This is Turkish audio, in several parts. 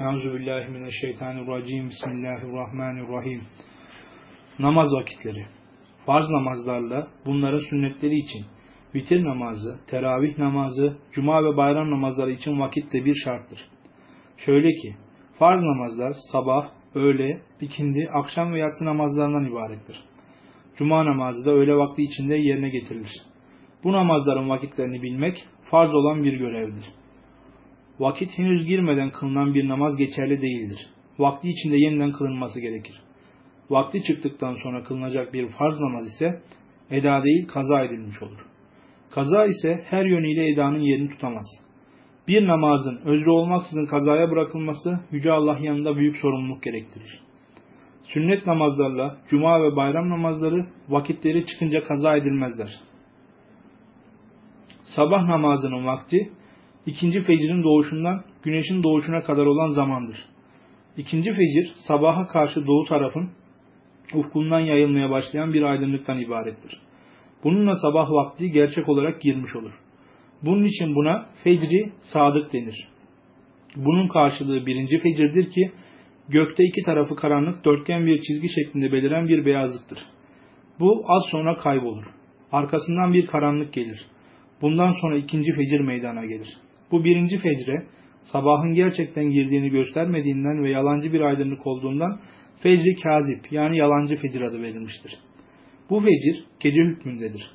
Euzubillahimineşşeytanirracim. Bismillahirrahmanirrahim. Namaz vakitleri. Farz namazlarla bunların sünnetleri için vitir namazı, teravih namazı, cuma ve bayram namazları için vakit de bir şarttır. Şöyle ki, farz namazlar sabah, öğle, ikindi, akşam ve yatsı namazlarından ibarettir. Cuma namazı da öğle vakti içinde yerine getirilir. Bu namazların vakitlerini bilmek farz olan bir görevdir. Vakit henüz girmeden kılınan bir namaz geçerli değildir. Vakti içinde yeniden kılınması gerekir. Vakti çıktıktan sonra kılınacak bir farz namaz ise eda değil kaza edilmiş olur. Kaza ise her yönüyle edanın yerini tutamaz. Bir namazın özrü olmaksızın kazaya bırakılması Yüce Allah yanında büyük sorumluluk gerektirir. Sünnet namazlarla cuma ve bayram namazları vakitleri çıkınca kaza edilmezler. Sabah namazının vakti ikinci fecrin doğuşundan güneşin doğuşuna kadar olan zamandır. İkinci fecir sabaha karşı doğu tarafın ufkundan yayılmaya başlayan bir aydınlıktan ibarettir. Bununla sabah vakti gerçek olarak girmiş olur. Bunun için buna fecri sadık denir. Bunun karşılığı birinci fecirdir ki gökte iki tarafı karanlık dörtgen bir çizgi şeklinde beliren bir beyazlıktır. Bu az sonra kaybolur. Arkasından bir karanlık gelir. Bundan sonra ikinci fecir meydana gelir. Bu birinci fecre sabahın gerçekten girdiğini göstermediğinden ve yalancı bir aydınlık olduğundan fecri kazip yani yalancı fecir adı verilmiştir. Bu fecir gece hükmündedir.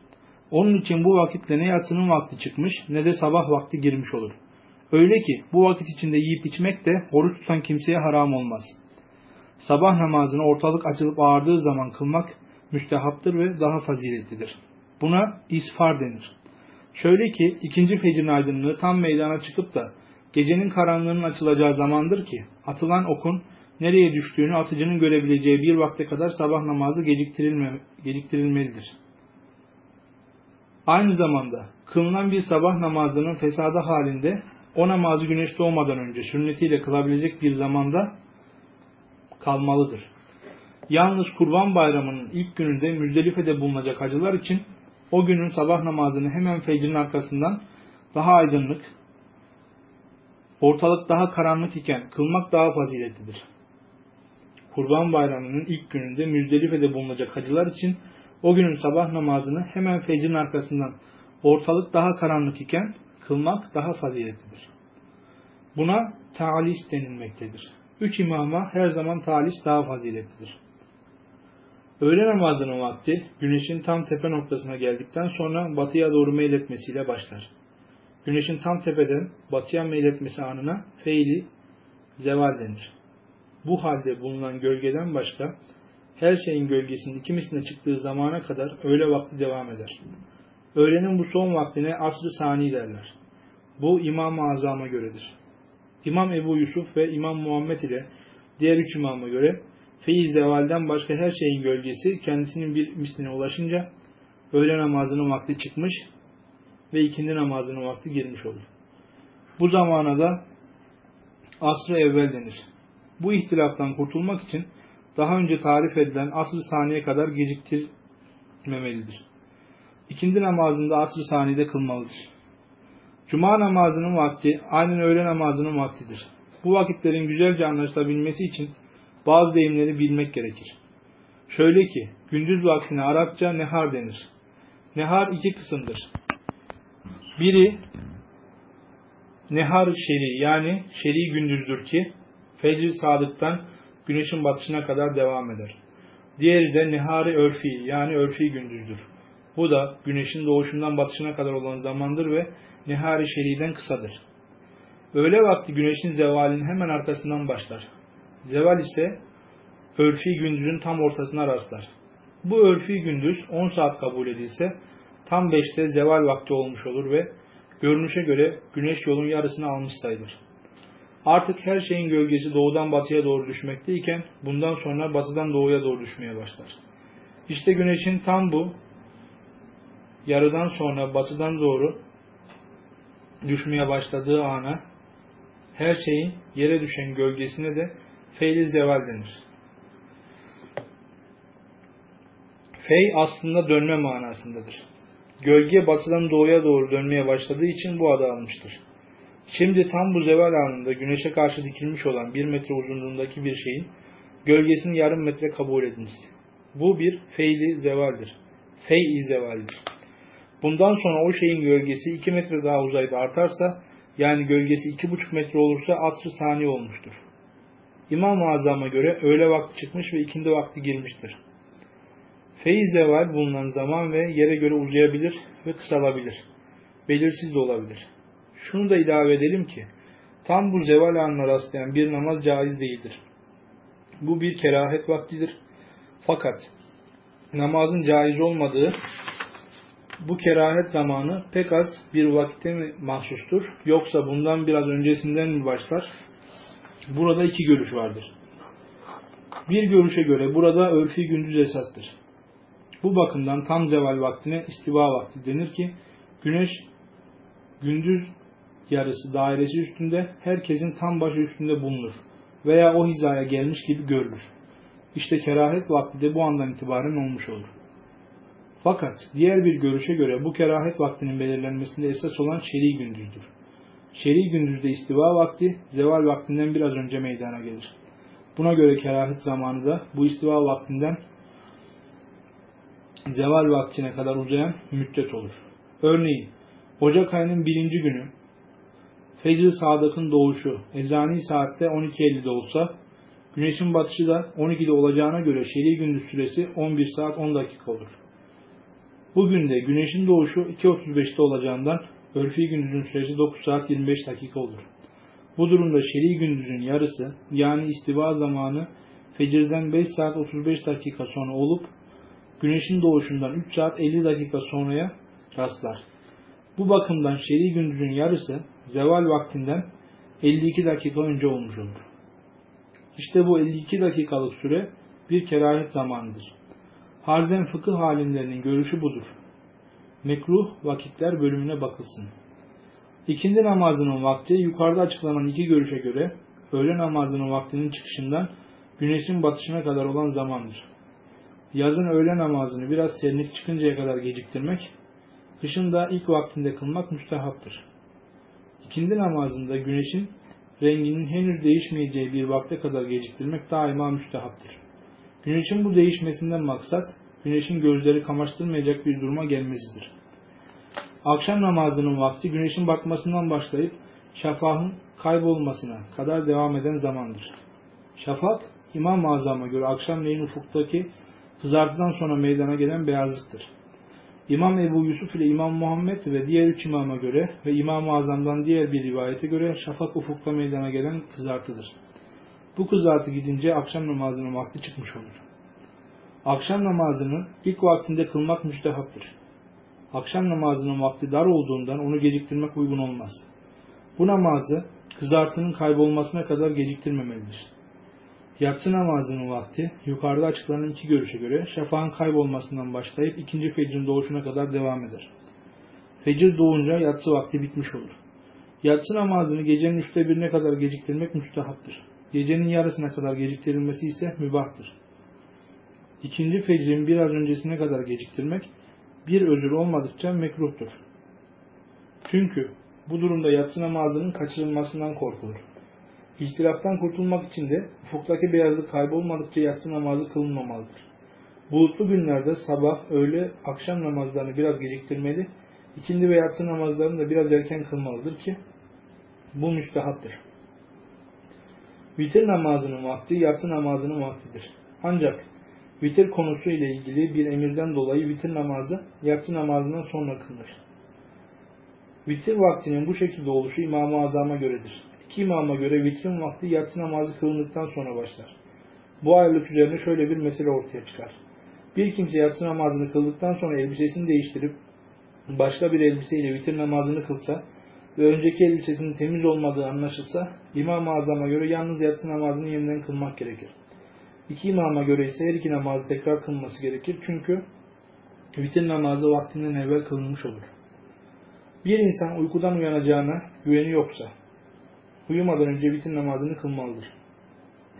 Onun için bu vakitle ne yatsının vakti çıkmış ne de sabah vakti girmiş olur. Öyle ki bu vakit içinde yiyip içmek de oruç tutan kimseye haram olmaz. Sabah namazını ortalık açılıp ağardığı zaman kılmak müstehaptır ve daha faziletlidir. Buna isfar denir. Şöyle ki ikinci fecrin aydınlığı tam meydana çıkıp da gecenin karanlığının açılacağı zamandır ki atılan okun nereye düştüğünü atıcının görebileceği bir vakte kadar sabah namazı geciktirilme, geciktirilmelidir. Aynı zamanda kılınan bir sabah namazının fesada halinde o namazı güneş doğmadan önce sünnetiyle kılabilecek bir zamanda kalmalıdır. Yalnız kurban bayramının ilk gününde Müzdelife'de bulunacak hacılar için o günün sabah namazını hemen fecrin arkasından daha aydınlık, ortalık daha karanlık iken kılmak daha faziletlidir. Kurban bayramının ilk gününde Müzdelife'de bulunacak hacılar için o günün sabah namazını hemen fecrin arkasından ortalık daha karanlık iken kılmak daha faziletlidir. Buna talis denilmektedir. Üç imama her zaman talis daha faziletlidir. Öğle namazının vakti güneşin tam tepe noktasına geldikten sonra batıya doğru meyletmesiyle başlar. Güneşin tam tepeden batıya meyletmesi anına feyli zeval denir. Bu halde bulunan gölgeden başka her şeyin gölgesinin iki misline çıktığı zamana kadar öğle vakti devam eder. Öğlenin bu son vaktine asr-ı sani derler. Bu İmam-ı Azam'a göredir. İmam Ebu Yusuf ve İmam Muhammed ile diğer üç imama göre feyiz zevalden başka her şeyin gölgesi kendisinin bir misline ulaşınca öğle namazının vakti çıkmış ve ikindi namazının vakti girmiş olur. Bu zamana da asr-ı evvel denir. Bu ihtilaftan kurtulmak için daha önce tarif edilen asr-ı saniye kadar geciktirmemelidir. İkindi namazında asr-ı saniyede kılmalıdır. Cuma namazının vakti aynen öğle namazının vaktidir. Bu vakitlerin güzelce anlaşılabilmesi için bazı deyimleri bilmek gerekir. Şöyle ki, gündüz vaktine Arapça nehar denir. Nehar iki kısımdır. Biri nehar şeri yani şeri gündüzdür ki fecr sadıktan güneşin batışına kadar devam eder. Diğeri de nehari örfi yani örfi gündüzdür. Bu da güneşin doğuşundan batışına kadar olan zamandır ve nehari şeriden kısadır. Öğle vakti güneşin zevalinin hemen arkasından başlar. Zeval ise örfi gündüzün tam ortasına rastlar. Bu örfi gündüz 10 saat kabul edilse tam 5'te zeval vakti olmuş olur ve görünüşe göre güneş yolun yarısını almış sayılır. Artık her şeyin gölgesi doğudan batıya doğru düşmekteyken bundan sonra batıdan doğuya doğru düşmeye başlar. İşte güneşin tam bu yarıdan sonra batıdan doğru düşmeye başladığı ana her şeyin yere düşen gölgesine de feyli zeval denir. Fey aslında dönme manasındadır. Gölge batıdan doğuya doğru dönmeye başladığı için bu adı almıştır. Şimdi tam bu zeval anında güneşe karşı dikilmiş olan bir metre uzunluğundaki bir şeyin gölgesini yarım metre kabul ediniz. Bu bir feyli zevaldir. Fey-i zevaldir. Bundan sonra o şeyin gölgesi 2 metre daha uzayda artarsa yani gölgesi 2,5 metre olursa asr-ı sani olmuştur. İmam-ı Azam'a göre öğle vakti çıkmış ve ikindi vakti girmiştir. Feyiz zeval bulunan zaman ve yere göre uzayabilir ve kısalabilir. Belirsiz de olabilir. Şunu da ilave edelim ki, tam bu zeval anına rastlayan bir namaz caiz değildir. Bu bir kerahet vaktidir. Fakat namazın caiz olmadığı bu kerahet zamanı pek az bir vakitte mi mahsustur yoksa bundan biraz öncesinden mi başlar? Burada iki görüş vardır. Bir görüşe göre burada örfi gündüz esastır. Bu bakımdan tam zeval vaktine istiva vakti denir ki güneş gündüz yarısı dairesi üstünde herkesin tam başı üstünde bulunur veya o hizaya gelmiş gibi görülür. İşte kerahet vakti de bu andan itibaren olmuş olur. Fakat diğer bir görüşe göre bu kerahet vaktinin belirlenmesinde esas olan şer'i gündüzdür. Şer'i gündüzde istiva vakti zeval vaktinden biraz önce meydana gelir. Buna göre kerahet zamanı da bu istiva vaktinden zeval vaktine kadar uzayan müddet olur. Örneğin Ocak ayının birinci günü Fecr Sadık'ın doğuşu ezani saatte 12.50'de olsa güneşin batışı da 12'de olacağına göre şer'i gündüz süresi 11 saat 10 dakika olur. Bugün de güneşin doğuşu 2.35'te olacağından örfi gündüzün süresi 9 saat 25 dakika olur. Bu durumda şer'i gündüzün yarısı yani istiva zamanı fecirden 5 saat 35 dakika sonra olup güneşin doğuşundan 3 saat 50 dakika sonraya rastlar. Bu bakımdan şer'i gündüzün yarısı zeval vaktinden 52 dakika önce olmuş olur. İşte bu 52 dakikalık süre bir kerahet zamanıdır. Harzen fıkıh alimlerinin görüşü budur. Mekruh vakitler bölümüne bakılsın. İkindi namazının vakti yukarıda açıklanan iki görüşe göre öğle namazının vaktinin çıkışından güneşin batışına kadar olan zamandır. Yazın öğle namazını biraz serinlik çıkıncaya kadar geciktirmek, kışın da ilk vaktinde kılmak müstehaptır. İkindi namazında güneşin renginin henüz değişmeyeceği bir vakte kadar geciktirmek daima müstehaptır. Güneşin bu değişmesinden maksat, güneşin gözleri kamaştırmayacak bir duruma gelmesidir. Akşam namazının vakti güneşin batmasından başlayıp şafağın kaybolmasına kadar devam eden zamandır. Şafak, İmam-ı Azam'a göre akşamleyin ufuktaki kızartıdan sonra meydana gelen beyazlıktır. İmam Ebu Yusuf ile İmam Muhammed ve diğer üç imama göre ve İmam-ı Azam'dan diğer bir rivayete göre şafak ufukta meydana gelen kızartıdır. Bu kızartı gidince akşam namazının vakti çıkmış olur. Akşam namazını ilk vaktinde kılmak müstehaptır. Akşam namazının vakti dar olduğundan onu geciktirmek uygun olmaz. Bu namazı kızartının kaybolmasına kadar geciktirmemelidir. Yatsı namazının vakti yukarıda açıklanan iki görüşe göre şafağın kaybolmasından başlayıp ikinci fecrin doğuşuna kadar devam eder. Fecir doğunca yatsı vakti bitmiş olur. Yatsı namazını gecenin üçte birine kadar geciktirmek müstehaptır. Gecenin yarısına kadar geciktirilmesi ise mübahtır. İkinci fecrin biraz öncesine kadar geciktirmek bir özür olmadıkça mekruhtur. Çünkü bu durumda yatsı namazının kaçırılmasından korkulur. İhtilaftan kurtulmak için de ufuktaki beyazlık kaybolmadıkça yatsı namazı kılınmamalıdır. Bulutlu günlerde sabah, öğle, akşam namazlarını biraz geciktirmeli, ikindi ve yatsı namazlarını da biraz erken kılmalıdır ki bu müstehaptır. Vitir namazının vakti yatsı namazının vaktidir. Ancak vitir konusu ile ilgili bir emirden dolayı vitir namazı yatsı namazından sonra kılınır. Vitir vaktinin bu şekilde oluşu İmam-ı Azam'a göredir. İki imama göre vitrin vakti yatsı namazı kılındıktan sonra başlar. Bu ayrılık üzerine şöyle bir mesele ortaya çıkar. Bir kimse yatsı namazını kıldıktan sonra elbisesini değiştirip başka bir elbiseyle vitir namazını kılsa ve önceki elbisesinin temiz olmadığı anlaşılsa İmam-ı Azam'a göre yalnız yatsı namazını yeniden kılmak gerekir. İki imama göre ise her iki namazı tekrar kılması gerekir. Çünkü vitir namazı vaktinden evvel kılınmış olur. Bir insan uykudan uyanacağına güveni yoksa uyumadan önce vitir namazını kılmalıdır.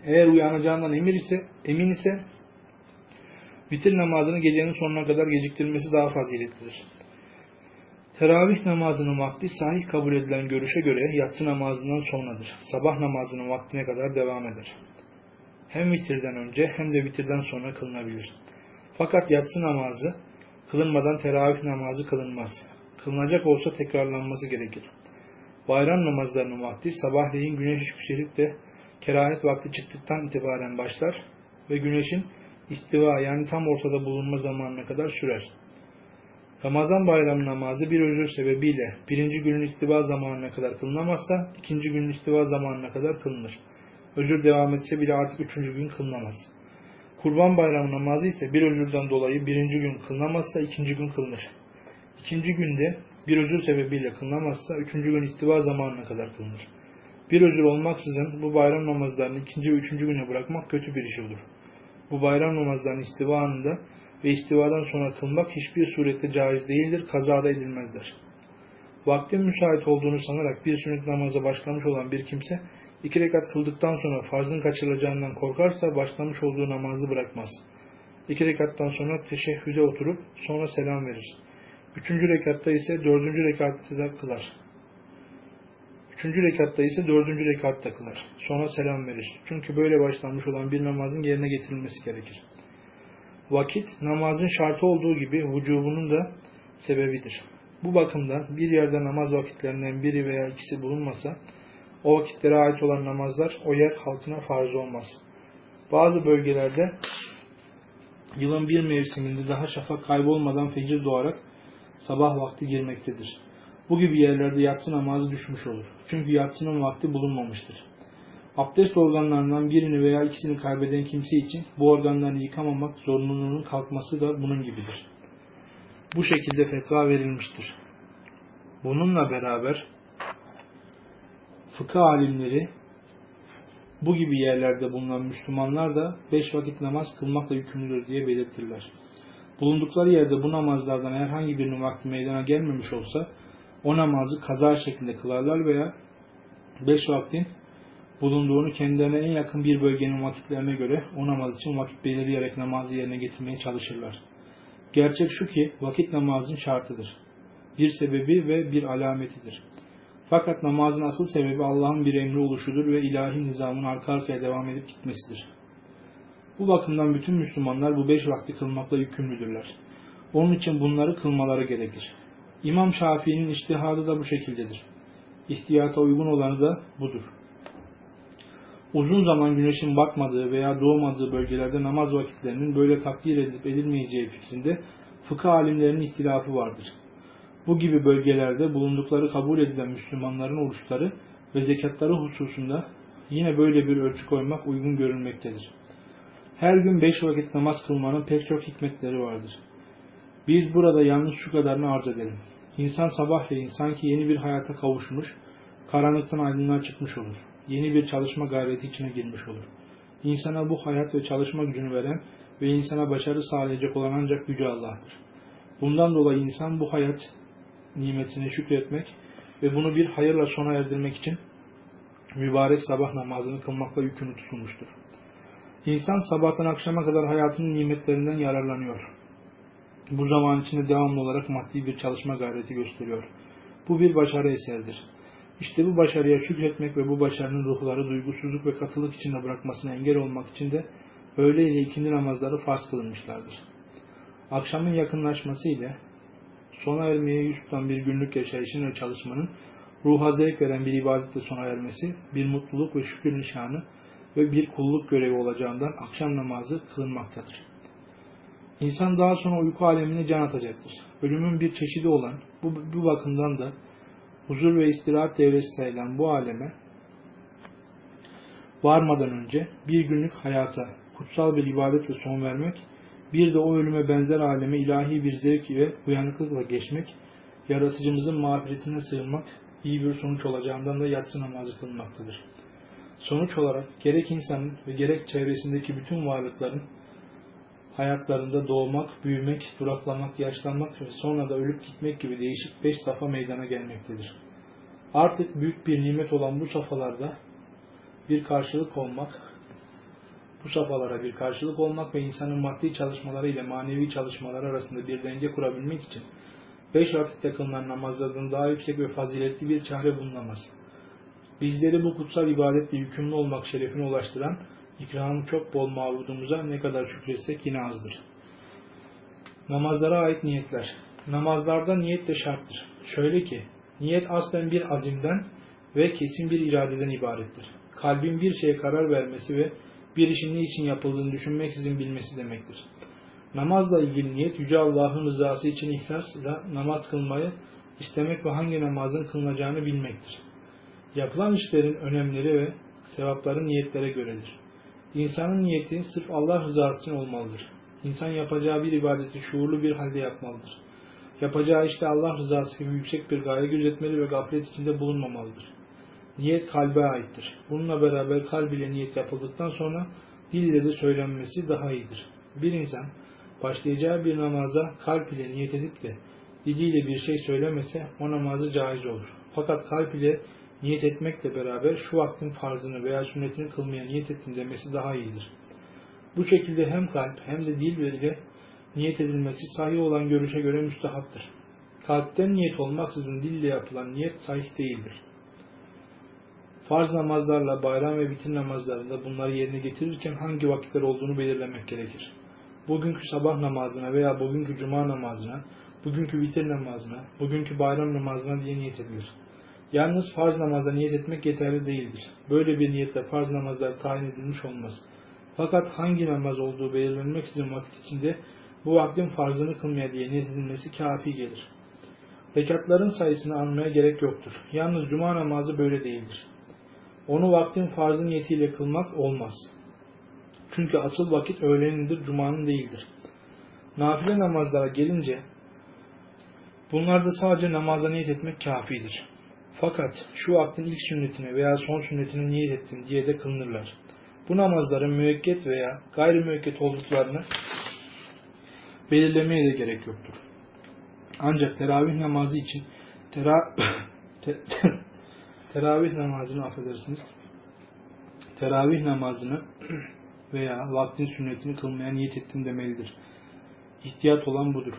Eğer uyanacağından emin ise, emin ise vitir namazını gecenin sonuna kadar geciktirmesi daha faziletlidir. Teravih namazının vakti sahih kabul edilen görüşe göre yatsı namazından sonradır. Sabah namazının vaktine kadar devam eder. Hem vitirden önce hem de vitirden sonra kılınabilir. Fakat yatsı namazı kılınmadan teravih namazı kılınmaz. Kılınacak olsa tekrarlanması gerekir. Bayram namazlarının vakti sabahleyin güneş yükselip de kerahet vakti çıktıktan itibaren başlar ve güneşin istiva yani tam ortada bulunma zamanına kadar sürer. Ramazan bayramı namazı bir özür sebebiyle birinci günün istiva zamanına kadar kılınamazsa ikinci günün istiva zamanına kadar kılınır. Özür devam etse bile artık üçüncü gün kılınamaz. Kurban bayramı namazı ise bir özürden dolayı birinci gün kılınamazsa ikinci gün kılınır. İkinci günde bir özür sebebiyle kılınamazsa üçüncü gün istiva zamanına kadar kılınır. Bir özür olmaksızın bu bayram namazlarını ikinci ve üçüncü güne bırakmak kötü bir iş olur. Bu bayram namazlarının istiva anında ve istivadan sonra kılmak hiçbir surette caiz değildir, kazada edilmezler. Vaktin müsait olduğunu sanarak bir sünnet namaza başlamış olan bir kimse, iki rekat kıldıktan sonra farzın kaçırılacağından korkarsa başlamış olduğu namazı bırakmaz. İki rekattan sonra teşehhüde oturup sonra selam verir. Üçüncü rekatta ise dördüncü rekatta da kılar. Üçüncü rekatta ise dördüncü rekatta kılar. Sonra selam verir. Çünkü böyle başlanmış olan bir namazın yerine getirilmesi gerekir. Vakit namazın şartı olduğu gibi vücubunun da sebebidir. Bu bakımdan bir yerde namaz vakitlerinden biri veya ikisi bulunmasa o vakitlere ait olan namazlar o yer halkına farz olmaz. Bazı bölgelerde yılın bir mevsiminde daha şafak kaybolmadan fecir doğarak sabah vakti girmektedir. Bu gibi yerlerde yatsı namazı düşmüş olur. Çünkü yatsının vakti bulunmamıştır. Abdest organlarından birini veya ikisini kaybeden kimse için bu organları yıkamamak zorunluluğunun kalkması da bunun gibidir. Bu şekilde fetva verilmiştir. Bununla beraber fıkıh alimleri bu gibi yerlerde bulunan Müslümanlar da beş vakit namaz kılmakla yükümlüdür diye belirtirler. Bulundukları yerde bu namazlardan herhangi birinin vakti meydana gelmemiş olsa o namazı kaza şeklinde kılarlar veya beş vaktin bulunduğunu kendilerine en yakın bir bölgenin vakitlerine göre o namaz için vakit belirleyerek namazı yerine getirmeye çalışırlar. Gerçek şu ki vakit namazın şartıdır. Bir sebebi ve bir alametidir. Fakat namazın asıl sebebi Allah'ın bir emri oluşudur ve ilahi nizamın arka arkaya devam edip gitmesidir. Bu bakımdan bütün Müslümanlar bu beş vakti kılmakla yükümlüdürler. Onun için bunları kılmaları gerekir. İmam Şafii'nin iştihadı da bu şekildedir. İhtiyata uygun olanı da budur. Uzun zaman güneşin batmadığı veya doğmadığı bölgelerde namaz vakitlerinin böyle takdir edilip edilmeyeceği fikrinde fıkıh alimlerinin ihtilafı vardır. Bu gibi bölgelerde bulundukları kabul edilen Müslümanların oruçları ve zekatları hususunda yine böyle bir ölçü koymak uygun görülmektedir. Her gün beş vakit namaz kılmanın pek çok hikmetleri vardır. Biz burada yalnız şu kadarını arz edelim. İnsan sabahleyin sanki yeni bir hayata kavuşmuş, karanlıktan aydınlığa çıkmış olur. Yeni bir çalışma gayreti içine girmiş olur. İnsana bu hayat ve çalışma gücünü veren ve insana başarı sağlayacak olan ancak Yüce Allah'tır. Bundan dolayı insan bu hayat nimetine şükretmek ve bunu bir hayırla sona erdirmek için mübarek sabah namazını kılmakla yükümlü tutulmuştur. İnsan sabahtan akşama kadar hayatının nimetlerinden yararlanıyor. Bu zaman içinde devamlı olarak maddi bir çalışma gayreti gösteriyor. Bu bir başarı eseridir. İşte bu başarıya şükretmek ve bu başarının ruhları duygusuzluk ve katılık içinde bırakmasına engel olmak için de öğle ile ikindi namazları farz kılınmışlardır. Akşamın yakınlaşması ile sona ermeye yüz tutan bir günlük yaşayışın ve çalışmanın ruha zevk veren bir ibadetle sona ermesi bir mutluluk ve şükür nişanı ve bir kulluk görevi olacağından akşam namazı kılınmaktadır. İnsan daha sonra uyku alemine can atacaktır. Ölümün bir çeşidi olan bu, bu bakımdan da huzur ve istirahat devresi sayılan bu aleme varmadan önce bir günlük hayata kutsal bir ibadetle son vermek, bir de o ölüme benzer aleme ilahi bir zevk ve uyanıklıkla geçmek, yaratıcımızın mağfiretine sığınmak iyi bir sonuç olacağından da yatsı namazı kılmaktadır. Sonuç olarak gerek insanın ve gerek çevresindeki bütün varlıkların hayatlarında doğmak, büyümek, duraklamak, yaşlanmak ve sonra da ölüp gitmek gibi değişik beş safa meydana gelmektedir. Artık büyük bir nimet olan bu safhalarda bir karşılık olmak, bu safhalara bir karşılık olmak ve insanın maddi çalışmaları ile manevi çalışmaları arasında bir denge kurabilmek için beş vakitte kılınan namazlardan daha yüksek ve faziletli bir çare bulunamaz. Bizleri bu kutsal ibadetle yükümlü olmak şerefine ulaştıran ikramı çok bol mabudumuza ne kadar şükretsek yine azdır. Namazlara ait niyetler. Namazlarda niyet de şarttır. Şöyle ki, niyet aslen bir azimden ve kesin bir iradeden ibarettir. Kalbin bir şeye karar vermesi ve bir işin ne için yapıldığını düşünmeksizin bilmesi demektir. Namazla ilgili niyet Yüce Allah'ın rızası için ihlasla namaz kılmayı istemek ve hangi namazın kılınacağını bilmektir. Yapılan işlerin önemleri ve sevapları niyetlere göredir. İnsanın niyeti sırf Allah rızası için olmalıdır. İnsan yapacağı bir ibadeti şuurlu bir halde yapmalıdır. Yapacağı işte Allah rızası gibi yüksek bir gaye gözetmeli ve gaflet içinde bulunmamalıdır. Niyet kalbe aittir. Bununla beraber kalb ile niyet yapıldıktan sonra dil ile de söylenmesi daha iyidir. Bir insan başlayacağı bir namaza kalp ile niyet edip de diliyle bir şey söylemese o namazı caiz olur. Fakat kalp ile niyet etmekle beraber şu vaktin farzını veya sünnetini kılmaya niyet ettim demesi daha iyidir. Bu şekilde hem kalp hem de dil ile niyet edilmesi sahih olan görüşe göre müstahaptır. Kalpten niyet olmaksızın dille yapılan niyet sahih değildir. Farz namazlarla bayram ve bitir namazlarında bunları yerine getirirken hangi vakitler olduğunu belirlemek gerekir. Bugünkü sabah namazına veya bugünkü cuma namazına, bugünkü bitir namazına, bugünkü bayram namazına diye niyet edilir. Yalnız farz namaza niyet etmek yeterli değildir. Böyle bir niyetle farz namazlar tayin edilmiş olmaz. Fakat hangi namaz olduğu belirlenmeksizin vakit içinde bu vaktin farzını kılmaya diye niyet edilmesi kafi gelir. Rekatların sayısını anmaya gerek yoktur. Yalnız cuma namazı böyle değildir. Onu vaktin farzı niyetiyle kılmak olmaz. Çünkü asıl vakit öğlenindir, cumanın değildir. Nafile namazlara gelince bunlarda sadece namaza niyet etmek kafidir. Fakat şu vaktin ilk sünnetine veya son sünnetine niyet ettim diye de kılınırlar. Bu namazların müekket veya gayri müekket olduklarını belirlemeye de gerek yoktur. Ancak teravih namazı için tera, te, teravih namazını affedersiniz. Teravih namazını veya vaktin sünnetini kılmaya niyet ettim demelidir. İhtiyat olan budur.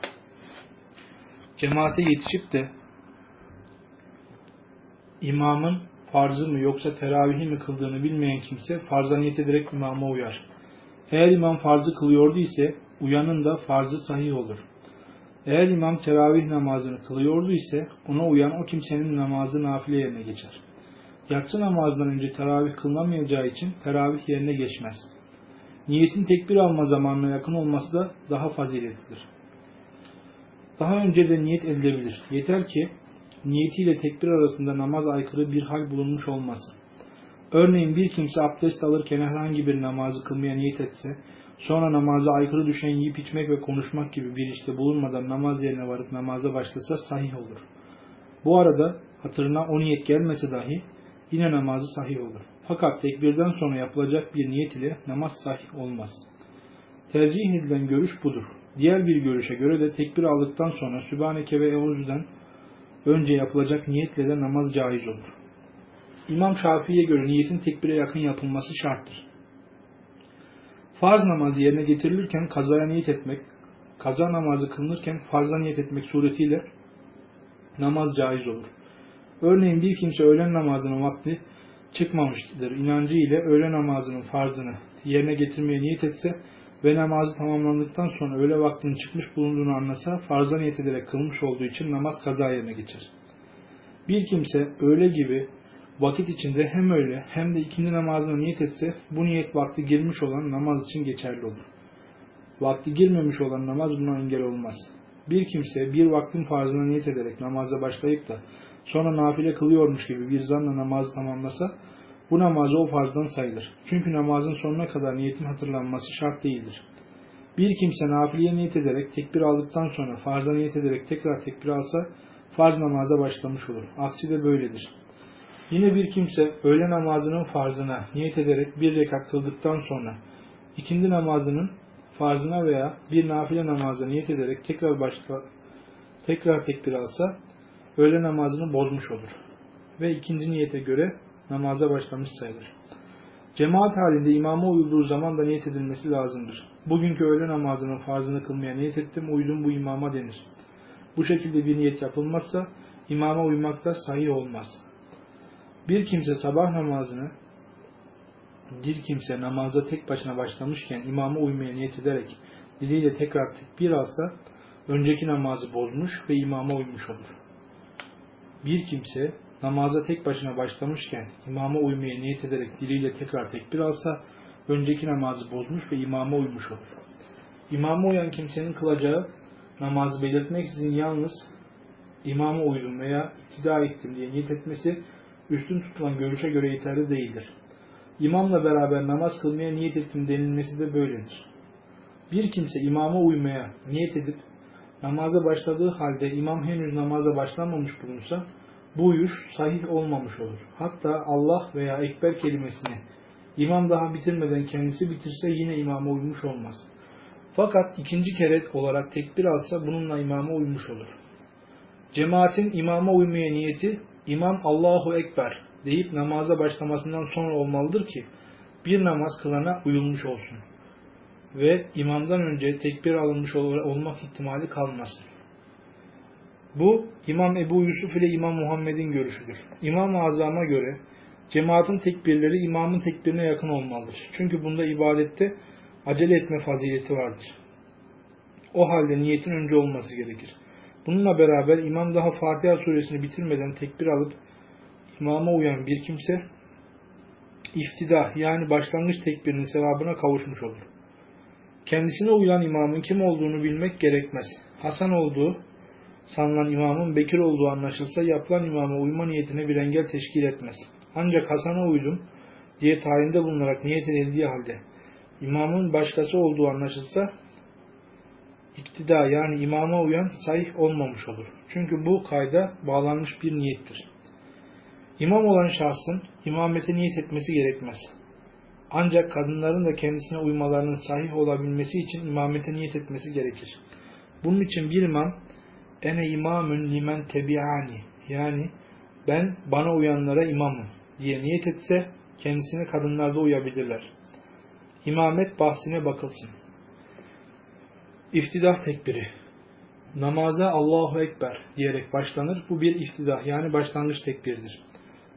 Cemaate yetişip de imamın farzı mı yoksa teravihi mi kıldığını bilmeyen kimse farza niyet ederek imama uyar. Eğer imam farzı kılıyordu ise uyanın da farzı sahih olur. Eğer imam teravih namazını kılıyordu ise ona uyan o kimsenin namazı nafile yerine geçer. Yatsı namazından önce teravih kılınamayacağı için teravih yerine geçmez. Niyetin tekbir alma zamanına yakın olması da daha faziletlidir. Daha önce de niyet edilebilir. Yeter ki niyetiyle tekbir arasında namaz aykırı bir hal bulunmuş olmasın. Örneğin bir kimse abdest alırken herhangi bir namazı kılmaya niyet etse, sonra namaza aykırı düşen yiyip içmek ve konuşmak gibi bir işte bulunmadan namaz yerine varıp namaza başlasa sahih olur. Bu arada hatırına o niyet gelmese dahi yine namazı sahih olur. Fakat tekbirden sonra yapılacak bir niyet ile namaz sahih olmaz. Tercih edilen görüş budur. Diğer bir görüşe göre de tekbir aldıktan sonra Sübhaneke ve Euzü'den önce yapılacak niyetle de namaz caiz olur. İmam Şafii'ye göre niyetin tekbire yakın yapılması şarttır. Farz namazı yerine getirilirken kazaya niyet etmek, kaza namazı kılınırken farza niyet etmek suretiyle namaz caiz olur. Örneğin bir kimse öğlen namazının vakti çıkmamıştır inancı ile öğle namazının farzını yerine getirmeye niyet etse ve namazı tamamlandıktan sonra öğle vaktinin çıkmış bulunduğunu anlasa farza niyet ederek kılmış olduğu için namaz kaza yerine geçer. Bir kimse öğle gibi vakit içinde hem öğle hem de ikindi namazına niyet etse bu niyet vakti girmiş olan namaz için geçerli olur. Vakti girmemiş olan namaz buna engel olmaz. Bir kimse bir vaktin farzına niyet ederek namaza başlayıp da sonra nafile kılıyormuş gibi bir zanla namazı tamamlasa bu namazı o farzdan sayılır. Çünkü namazın sonuna kadar niyetin hatırlanması şart değildir. Bir kimse nafileye niyet ederek tekbir aldıktan sonra farza niyet ederek tekrar tekbir alsa farz namaza başlamış olur. Aksi de böyledir. Yine bir kimse öğle namazının farzına niyet ederek bir rekat kıldıktan sonra ikindi namazının farzına veya bir nafile namaza niyet ederek tekrar başla, tekrar tekbir alsa öğle namazını bozmuş olur. Ve ikinci niyete göre namaza başlamış sayılır. Cemaat halinde imama uyulduğu zaman da niyet edilmesi lazımdır. Bugünkü öğle namazının farzını kılmaya niyet ettim, uydum bu imama denir. Bu şekilde bir niyet yapılmazsa imama uymak da sahih olmaz. Bir kimse sabah namazını bir kimse namaza tek başına başlamışken imama uymaya niyet ederek diliyle tekrar tekbir alsa önceki namazı bozmuş ve imama uymuş olur. Bir kimse namaza tek başına başlamışken imama uymaya niyet ederek diliyle tekrar tekbir alsa önceki namazı bozmuş ve imama uymuş olur. İmama uyan kimsenin kılacağı namazı belirtmeksizin yalnız imama uydum veya iktida ettim diye niyet etmesi üstün tutulan görüşe göre yeterli değildir. İmamla beraber namaz kılmaya niyet ettim denilmesi de böyledir. Bir kimse imama uymaya niyet edip namaza başladığı halde imam henüz namaza başlamamış bulunsa bu uyuş sahih olmamış olur. Hatta Allah veya ekber kelimesini imam daha bitirmeden kendisi bitirse yine imama uymuş olmaz. Fakat ikinci kere olarak tekbir alsa bununla imama uymuş olur. Cemaatin imama uymaya niyeti imam Allahu Ekber deyip namaza başlamasından sonra olmalıdır ki bir namaz kılana uyulmuş olsun ve imamdan önce tekbir alınmış olmak ihtimali kalmasın. Bu İmam Ebu Yusuf ile İmam Muhammed'in görüşüdür. İmam-ı Azam'a göre cemaatin tekbirleri imamın tekbirine yakın olmalıdır. Çünkü bunda ibadette acele etme fazileti vardır. O halde niyetin önce olması gerekir. Bununla beraber imam daha Fatiha suresini bitirmeden tekbir alıp imama uyan bir kimse iftida yani başlangıç tekbirinin sevabına kavuşmuş olur. Kendisine uyan imamın kim olduğunu bilmek gerekmez. Hasan olduğu sanılan imamın Bekir olduğu anlaşılsa yapılan imama uyma niyetine bir engel teşkil etmez. Ancak Hasan'a uydum diye tayinde bulunarak niyet edildiği halde imamın başkası olduğu anlaşılsa iktida yani imama uyan sahih olmamış olur. Çünkü bu kayda bağlanmış bir niyettir. İmam olan şahsın imamete niyet etmesi gerekmez. Ancak kadınların da kendisine uymalarının sahih olabilmesi için imamete niyet etmesi gerekir. Bunun için bir imam ene imamün limen tebi'ani yani ben bana uyanlara imamım diye niyet etse kendisine kadınlarda uyabilirler. İmamet bahsine bakılsın. İftidah tekbiri. Namaza Allahu Ekber diyerek başlanır. Bu bir iftidah yani başlangıç tekbiridir.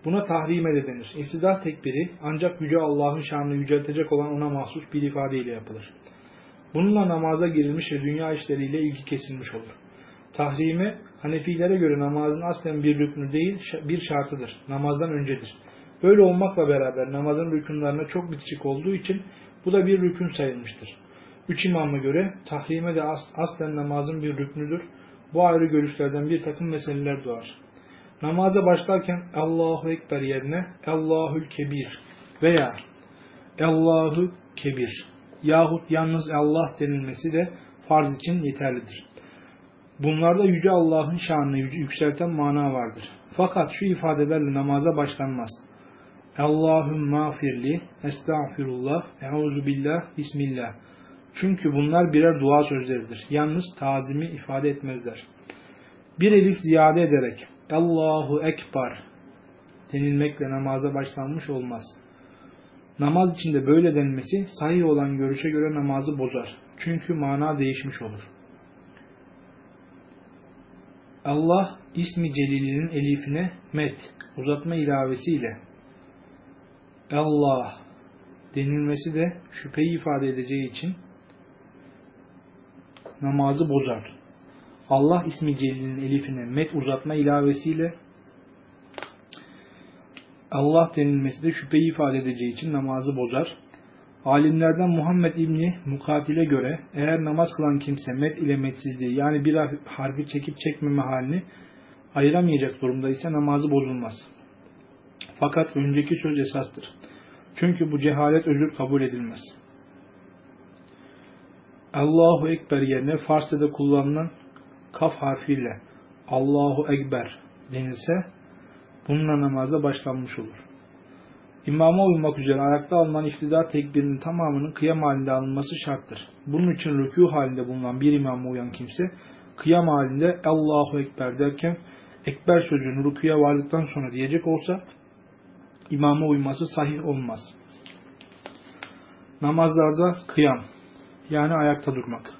Buna tahrime de denir. İftidah tekbiri ancak Yüce Allah'ın şanını yüceltecek olan ona mahsus bir ifadeyle yapılır. Bununla namaza girilmiş ve dünya işleriyle ilgi kesilmiş olur. Tahrime Hanefilere göre namazın aslen bir rüknü değil bir şartıdır. Namazdan öncedir. Böyle olmakla beraber namazın rükünlerine çok bitişik olduğu için bu da bir rükün sayılmıştır. Üç imama göre tahrime de aslen namazın bir rüknüdür. Bu ayrı görüşlerden bir takım meseleler doğar. Namaza başlarken Allahu Ekber yerine Allahül Kebir veya Allahu Kebir yahut yalnız Allah denilmesi de farz için yeterlidir. Bunlarda Yüce Allah'ın şanını yükselten mana vardır. Fakat şu ifadelerle namaza başlanmaz. Allahüm mağfirli, estağfirullah, euzu billah, bismillah. Çünkü bunlar birer dua sözleridir. Yalnız tazimi ifade etmezler. Bir elif ziyade ederek Allahu Ekber denilmekle namaza başlanmış olmaz. Namaz içinde böyle denmesi sahih olan görüşe göre namazı bozar. Çünkü mana değişmiş olur. Allah ismi celilinin elifine met uzatma ilavesiyle Allah denilmesi de şüpheyi ifade edeceği için namazı bozar. Allah ismi celilinin elifine met uzatma ilavesiyle Allah denilmesi de şüpheyi ifade edeceği için namazı bozar. Alimlerden Muhammed İbni Mukatil'e göre eğer namaz kılan kimse met ile metsizliği yani bir harfi çekip çekmeme halini ayıramayacak durumda ise namazı bozulmaz. Fakat önceki söz esastır. Çünkü bu cehalet özür kabul edilmez. Allahu Ekber yerine Farsçada kullanılan kaf harfiyle Allahu Ekber denilse bununla namaza başlanmış olur. İmama uymak üzere ayakta alınan iktidar tekbirinin tamamının kıyam halinde alınması şarttır. Bunun için rükû halinde bulunan bir imama uyan kimse kıyam halinde Allahu Ekber derken Ekber sözünü rüküye vardıktan sonra diyecek olsa imama uyması sahih olmaz. Namazlarda kıyam yani ayakta durmak.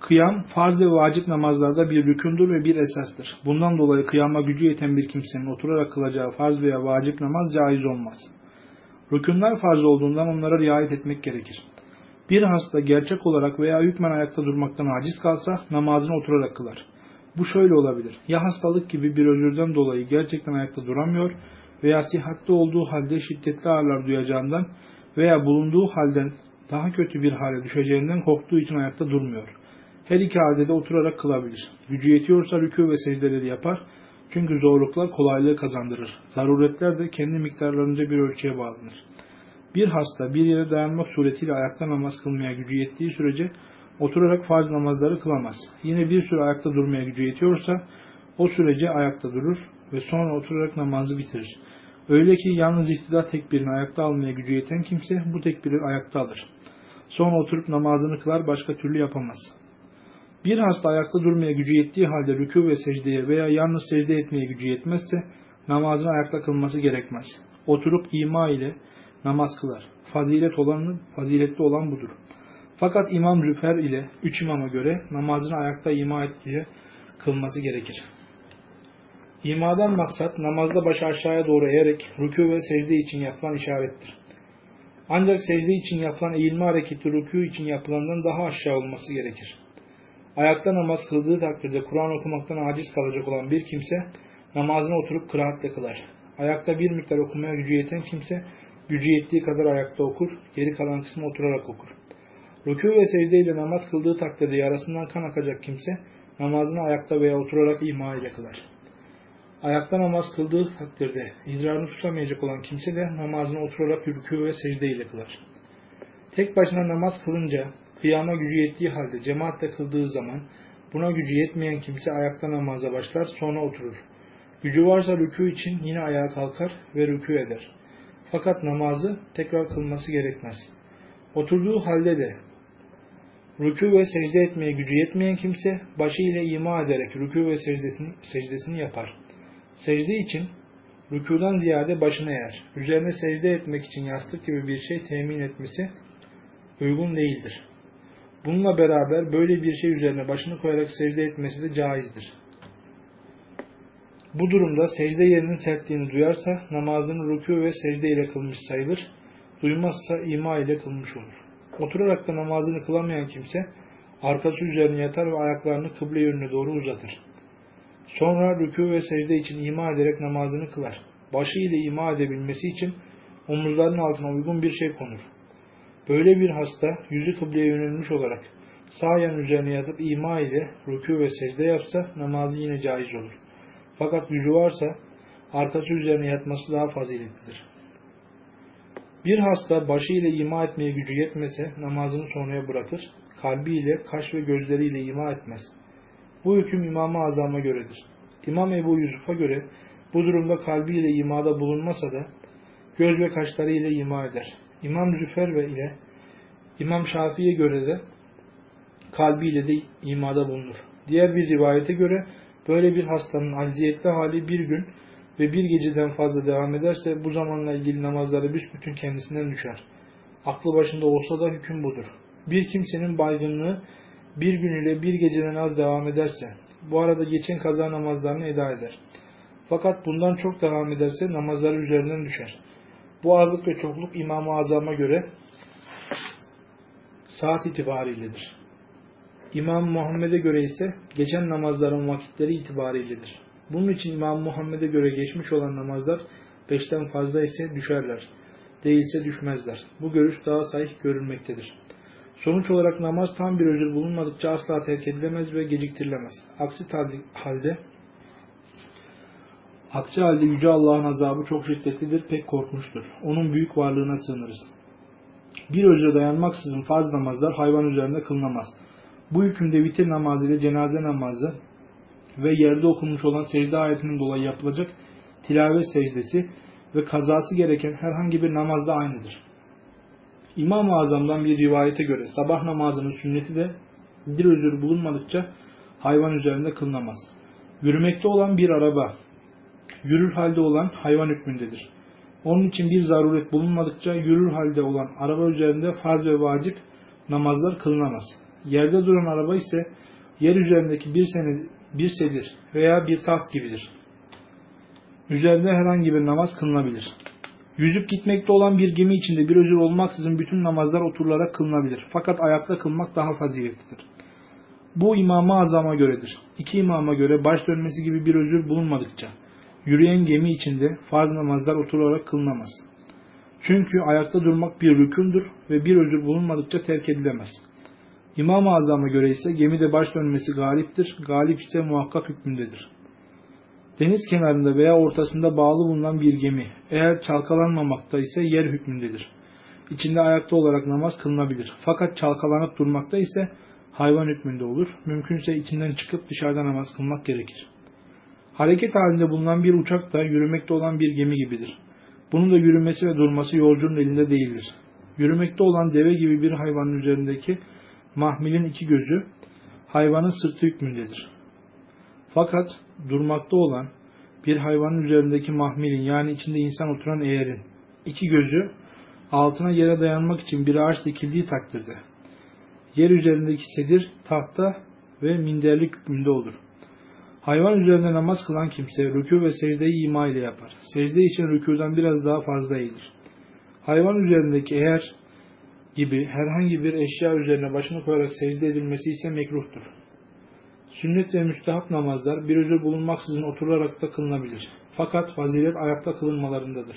Kıyam, farz ve vacip namazlarda bir rükündür ve bir esastır. Bundan dolayı kıyama gücü yeten bir kimsenin oturarak kılacağı farz veya vacip namaz caiz olmaz. Rükünler farz olduğundan onlara riayet etmek gerekir. Bir hasta gerçek olarak veya hükmen ayakta durmaktan aciz kalsa namazını oturarak kılar. Bu şöyle olabilir. Ya hastalık gibi bir özürden dolayı gerçekten ayakta duramıyor veya sihatte olduğu halde şiddetli ağrılar duyacağından veya bulunduğu halden daha kötü bir hale düşeceğinden korktuğu için ayakta durmuyor. Her iki halde de oturarak kılabilir. Gücü yetiyorsa rükû ve secdeleri yapar. Çünkü zorluklar kolaylığı kazandırır. Zaruretler de kendi miktarlarınca bir ölçüye bağlanır. Bir hasta bir yere dayanmak suretiyle ayakta namaz kılmaya gücü yettiği sürece oturarak farz namazları kılamaz. Yine bir süre ayakta durmaya gücü yetiyorsa o sürece ayakta durur ve sonra oturarak namazı bitirir. Öyle ki yalnız iktidar tekbirini ayakta almaya gücü yeten kimse bu tekbiri ayakta alır. Sonra oturup namazını kılar başka türlü yapamaz. Bir hasta ayakta durmaya gücü yettiği halde rükû ve secdeye veya yalnız secde etmeye gücü yetmezse namazını ayakta kılması gerekmez. Oturup ima ile namaz kılar. Fazilet olanı, faziletli olan budur. Fakat İmam Rüfer ile üç imama göre namazını ayakta ima etkiye kılması gerekir. İmadan maksat namazda başı aşağıya doğru eğerek rükû ve secde için yapılan işarettir. Ancak secde için yapılan eğilme hareketi rükû için yapılandan daha aşağı olması gerekir. Ayakta namaz kıldığı takdirde Kur'an okumaktan aciz kalacak olan bir kimse namazını oturup kıraatle kılar. Ayakta bir miktar okumaya gücü yeten kimse gücü yettiği kadar ayakta okur, geri kalan kısmı oturarak okur. Rükû ve secde ile namaz kıldığı takdirde yarasından kan akacak kimse namazını ayakta veya oturarak ima ile kılar. Ayakta namaz kıldığı takdirde idrarını tutamayacak olan kimse de namazını oturarak rükû ve secde ile kılar. Tek başına namaz kılınca kıyama gücü yettiği halde cemaatle kıldığı zaman buna gücü yetmeyen kimse ayakta namaza başlar sonra oturur. Gücü varsa rükû için yine ayağa kalkar ve rükû eder. Fakat namazı tekrar kılması gerekmez. Oturduğu halde de rükû ve secde etmeye gücü yetmeyen kimse başı ile ima ederek rükû ve secdesini, secdesini yapar. Secde için rükudan ziyade başına eğer, üzerine secde etmek için yastık gibi bir şey temin etmesi uygun değildir. Bununla beraber böyle bir şey üzerine başını koyarak secde etmesi de caizdir. Bu durumda secde yerinin sertliğini duyarsa namazını rükû ve secde ile kılmış sayılır, duymazsa ima ile kılmış olur. Oturarak da namazını kılamayan kimse arkası üzerine yatar ve ayaklarını kıble yönüne doğru uzatır. Sonra rükû ve secde için ima ederek namazını kılar. Başı ile ima edebilmesi için omuzlarının altına uygun bir şey konur. Böyle bir hasta yüzü kıbleye yönelmiş olarak sağ yan üzerine yatıp ima ile rükû ve secde yapsa namazı yine caiz olur. Fakat gücü varsa arkası üzerine yatması daha faziletlidir. Bir hasta başı ile ima etmeye gücü yetmese namazını sonraya bırakır, kalbiyle, kaş ve gözleriyle ima etmez. Bu hüküm İmam-ı Azam'a göredir. İmam Ebu Yusuf'a göre bu durumda kalbiyle imada bulunmasa da göz ve kaşlarıyla ima eder. İmam Züfer ve ile İmam Şafii'ye göre de kalbiyle de imada bulunur. Diğer bir rivayete göre böyle bir hastanın acziyetli hali bir gün ve bir geceden fazla devam ederse bu zamanla ilgili namazları büsbütün kendisinden düşer. Aklı başında olsa da hüküm budur. Bir kimsenin baygınlığı bir gün ile bir geceden az devam ederse, bu arada geçen kaza namazlarını eda eder. Fakat bundan çok devam ederse namazları üzerinden düşer. Bu azlık ve çokluk İmam-ı Azam'a göre saat itibariyledir. İmam Muhammed'e göre ise geçen namazların vakitleri itibariyledir. Bunun için İmam Muhammed'e göre geçmiş olan namazlar beşten fazla ise düşerler. Değilse düşmezler. Bu görüş daha sahih görülmektedir. Sonuç olarak namaz tam bir özür bulunmadıkça asla terk edilemez ve geciktirilemez. Aksi halde Aksi halde Yüce Allah'ın azabı çok şiddetlidir, pek korkunçtur. Onun büyük varlığına sığınırız. Bir özre dayanmaksızın farz namazlar hayvan üzerinde kılınamaz. Bu hükümde vitir namazı ile cenaze namazı ve yerde okunmuş olan secde ayetinin dolayı yapılacak tilavet secdesi ve kazası gereken herhangi bir namazda aynıdır. İmam-ı Azam'dan bir rivayete göre sabah namazının sünneti de bir özür bulunmadıkça hayvan üzerinde kılınamaz. Yürümekte olan bir araba, yürür halde olan hayvan hükmündedir. Onun için bir zaruret bulunmadıkça yürür halde olan araba üzerinde farz ve vacip namazlar kılınamaz. Yerde duran araba ise yer üzerindeki bir, sene, bir sedir veya bir taht gibidir. Üzerinde herhangi bir namaz kılınabilir. Yüzüp gitmekte olan bir gemi içinde bir özür olmaksızın bütün namazlar oturularak kılınabilir. Fakat ayakta kılmak daha faziletlidir. Bu imama azama göredir. İki imama göre baş dönmesi gibi bir özür bulunmadıkça, yürüyen gemi içinde farz namazlar oturularak kılınamaz. Çünkü ayakta durmak bir rükündür ve bir özür bulunmadıkça terk edilemez. İmam-ı Azam'a göre ise gemide baş dönmesi galiptir, galip ise muhakkak hükmündedir. Deniz kenarında veya ortasında bağlı bulunan bir gemi, eğer çalkalanmamakta ise yer hükmündedir. İçinde ayakta olarak namaz kılınabilir. Fakat çalkalanıp durmakta ise hayvan hükmünde olur. Mümkünse içinden çıkıp dışarıda namaz kılmak gerekir. Hareket halinde bulunan bir uçak da yürümekte olan bir gemi gibidir. Bunun da yürümesi ve durması yolcunun elinde değildir. Yürümekte olan deve gibi bir hayvanın üzerindeki mahmilin iki gözü hayvanın sırtı hükmündedir. Fakat durmakta olan bir hayvanın üzerindeki mahmilin yani içinde insan oturan eğerin iki gözü altına yere dayanmak için bir ağaç dikildiği takdirde yer üzerindeki sedir, tahta ve minderlik hükmünde olur. Hayvan üzerinde namaz kılan kimse rükû ve secdeyi ima ile yapar. Secde için rükûdan biraz daha fazla eğilir. Hayvan üzerindeki eğer gibi herhangi bir eşya üzerine başını koyarak secde edilmesi ise mekruhtur. Sünnet ve müstehap namazlar bir özür bulunmaksızın oturarak da kılınabilir. Fakat fazilet ayakta kılınmalarındadır.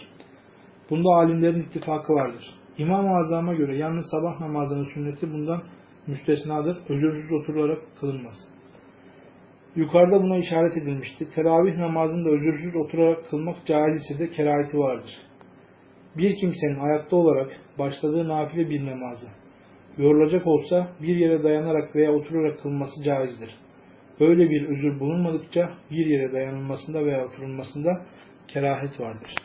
Bunda alimlerin ittifakı vardır. İmam-ı Azam'a göre yalnız sabah namazının sünneti bundan müstesnadır. Özürsüz oturarak kılınmaz. Yukarıda buna işaret edilmişti. Teravih namazında özürsüz oturarak kılmak caiz ise de kerahati vardır. Bir kimsenin ayakta olarak başladığı nafile bir namazı yorulacak olsa bir yere dayanarak veya oturarak kılması caizdir. Böyle bir özür bulunmadıkça bir yere dayanılmasında veya oturulmasında kerahet vardır.